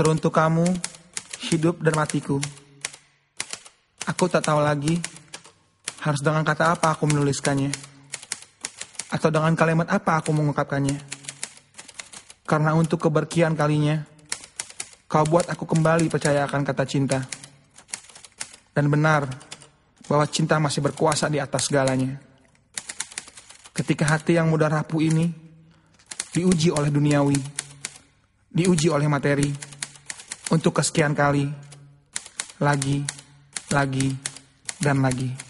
Teruntuk kamu, hidup dan matiku. Aku tak tahu lagi harus dengan kata apa aku menuliskannya. Atau dengan kalimat apa aku mengungkapkannya. Karena untuk keberkian kalinya, kau buat aku kembali percaya akan kata cinta. Dan benar bahwa cinta masih berkuasa di atas segalanya. Ketika hati yang mudah rapuh ini diuji oleh duniawi, diuji oleh materi, untuk kesekian kali, lagi, lagi, dan lagi.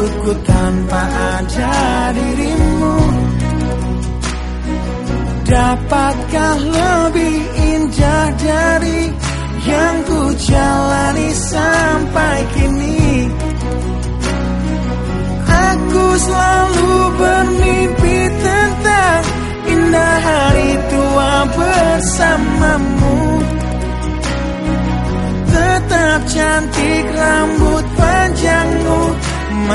hidupku tanpa ada dirimu. Dapatkah lebih indah dari yang ku jalani sampai kini? Aku selalu